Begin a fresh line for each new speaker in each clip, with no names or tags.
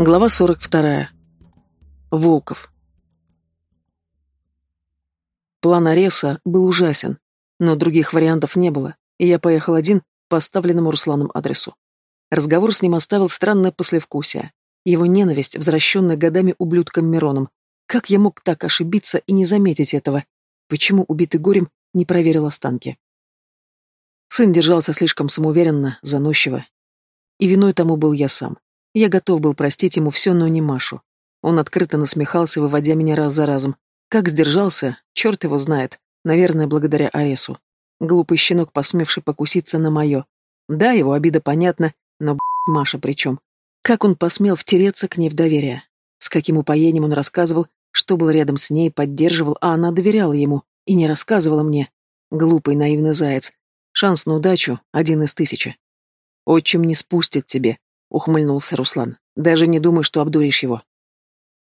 Глава 42. Волков. План Ареса был ужасен, но других вариантов не было, и я поехал один по оставленному Русланом адресу. Разговор с ним оставил странное послевкусие. Его ненависть, возвращенная годами ублюдком Мироном. Как я мог так ошибиться и не заметить этого? Почему убитый горем не проверил останки? Сын держался слишком самоуверенно, заносчиво. И виной тому был я сам. Я готов был простить ему все, но не Машу. Он открыто насмехался, выводя меня раз за разом. Как сдержался, черт его знает. Наверное, благодаря Аресу. Глупый щенок, посмевший покуситься на мое. Да, его обида понятна, но, б***ь, Маша при чем? Как он посмел втереться к ней в доверие? С каким упоением он рассказывал, что был рядом с ней, поддерживал, а она доверяла ему и не рассказывала мне. Глупый, наивный заяц. Шанс на удачу — один из тысячи. Отчим не спустит тебе, — ухмыльнулся Руслан. «Даже не думай, что обдуришь его».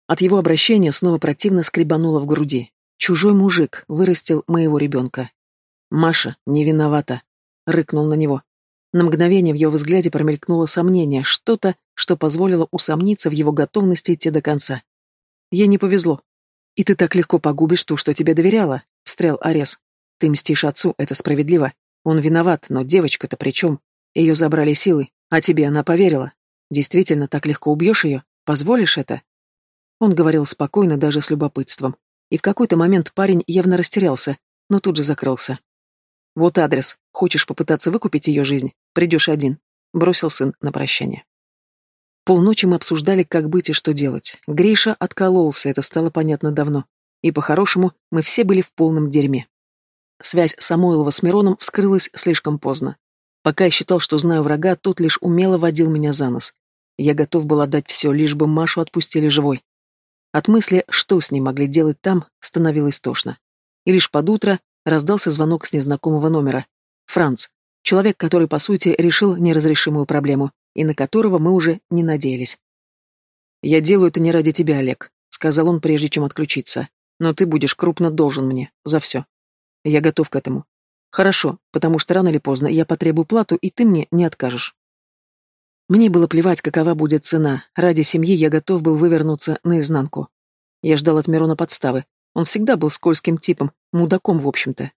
От его обращения снова противно скребануло в груди. Чужой мужик вырастил моего ребенка. «Маша не виновата», — рыкнул на него. На мгновение в его взгляде промелькнуло сомнение, что-то, что позволило усомниться в его готовности идти до конца. Ей не повезло. «И ты так легко погубишь ту, что тебе доверяла», — встрял Арес. «Ты мстишь отцу, это справедливо. Он виноват, но девочка-то при чем? Ее забрали силой, а тебе она поверила. Действительно, так легко убьешь ее? Позволишь это? Он говорил спокойно, даже с любопытством. И в какой-то момент парень явно растерялся, но тут же закрылся. «Вот адрес. Хочешь попытаться выкупить ее жизнь? Придешь один», — бросил сын на прощание. Полночи мы обсуждали, как быть и что делать. Гриша откололся, это стало понятно давно. И по-хорошему, мы все были в полном дерьме. Связь Самойлова с Мироном вскрылась слишком поздно. Пока я считал, что знаю врага, тот лишь умело водил меня за нос. Я готов был отдать все, лишь бы Машу отпустили живой. От мысли, что с ней могли делать там, становилось тошно. И лишь под утро раздался звонок с незнакомого номера. Франц. Человек, который, по сути, решил неразрешимую проблему, и на которого мы уже не надеялись. «Я делаю это не ради тебя, Олег», — сказал он, прежде чем отключиться. «Но ты будешь крупно должен мне. За все. Я готов к этому. Хорошо, потому что рано или поздно я потребую плату, и ты мне не откажешь. Мне было плевать, какова будет цена. Ради семьи я готов был вывернуться наизнанку. Я ждал от Мирона подставы. Он всегда был скользким типом, мудаком, в общем-то.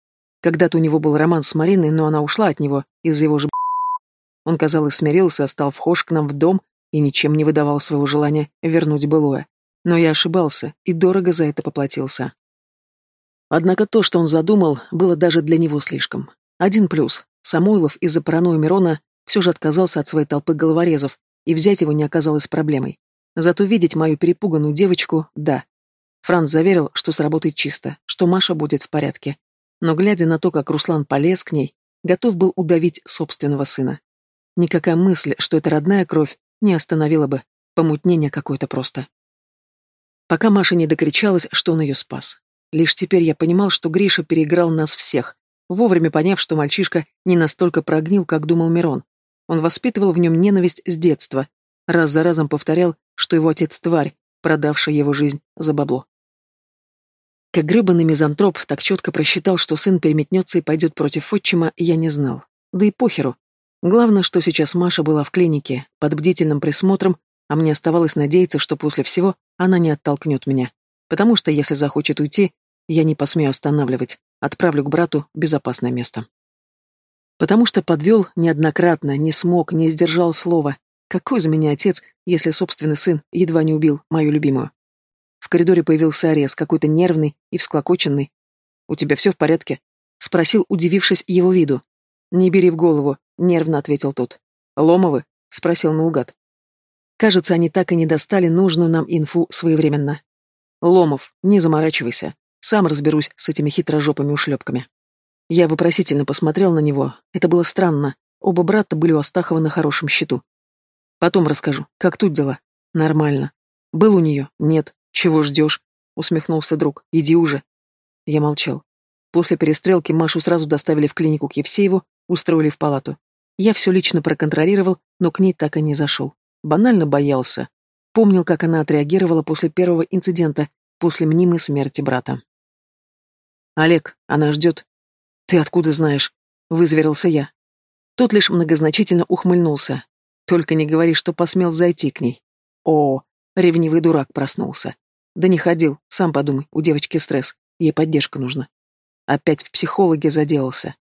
Когда-то у него был роман с Мариной, но она ушла от него из-за его же Он, казалось, смирился, стал вхож к нам в дом и ничем не выдавал своего желания вернуть былое. Но я ошибался и дорого за это поплатился. Однако то, что он задумал, было даже для него слишком. Один плюс. Самойлов из-за паранойи Мирона все же отказался от своей толпы головорезов, и взять его не оказалось проблемой. Зато видеть мою перепуганную девочку — да. Франц заверил, что сработает чисто, что Маша будет в порядке. Но, глядя на то, как Руслан полез к ней, готов был удавить собственного сына. Никакая мысль, что это родная кровь, не остановила бы. Помутнение какое-то просто. Пока Маша не докричалась, что он ее спас. Лишь теперь я понимал, что Гриша переиграл нас всех, вовремя поняв, что мальчишка не настолько прогнил, как думал Мирон. Он воспитывал в нем ненависть с детства, раз за разом повторял, что его отец тварь, продавшая его жизнь за бабло. Как гребаный мизантроп так четко просчитал, что сын переметнется и пойдет против отчима, я не знал. Да и похеру. Главное, что сейчас Маша была в клинике, под бдительным присмотром, а мне оставалось надеяться, что после всего она не оттолкнет меня. Потому что, если захочет уйти, я не посмею останавливать, отправлю к брату в безопасное место. Потому что подвел неоднократно, не смог, не сдержал слова. Какой из меня отец, если собственный сын едва не убил мою любимую? В коридоре появился Арес, какой-то нервный и всклокоченный. «У тебя все в порядке?» — спросил, удивившись его виду. «Не бери в голову», — нервно ответил тот. «Ломовы?» — спросил наугад. Кажется, они так и не достали нужную нам инфу своевременно. «Ломов, не заморачивайся. Сам разберусь с этими хитрожопыми ушлепками. Я вопросительно посмотрел на него. Это было странно. Оба брата были у Астахова на хорошем счету. Потом расскажу, как тут дела. Нормально. Был у нее? Нет. Чего ждешь? Усмехнулся друг. Иди уже. Я молчал. После перестрелки Машу сразу доставили в клинику к Евсееву, устроили в палату. Я все лично проконтролировал, но к ней так и не зашел. Банально боялся. Помнил, как она отреагировала после первого инцидента, после мнимой смерти брата. «Олег, она ждет». «Ты откуда знаешь?» — вызверился я. Тот лишь многозначительно ухмыльнулся. «Только не говори, что посмел зайти к ней». О, ревнивый дурак проснулся. Да не ходил, сам подумай, у девочки стресс, ей поддержка нужна. Опять в психологе заделался.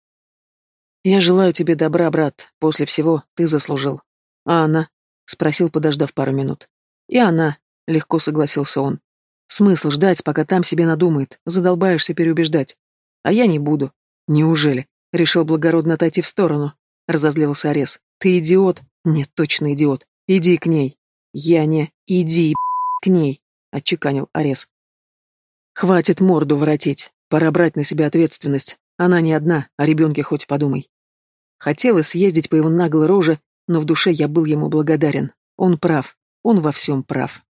Я желаю тебе добра, брат, после всего ты заслужил. А она? Спросил, подождав пару минут. И она, легко согласился он. Смысл ждать, пока там себе надумает, задолбаешься переубеждать. А я не буду. Неужели? Решил благородно отойти в сторону. Разозлился Арес. Ты идиот? Нет, точно идиот. Иди к ней. Я не... Иди, к ней, отчеканил Арес. Хватит морду воротить. Пора брать на себя ответственность. Она не одна, о ребенке хоть подумай. Хотелось съездить по его наглой роже, но в душе я был ему благодарен. Он прав. Он во всем прав.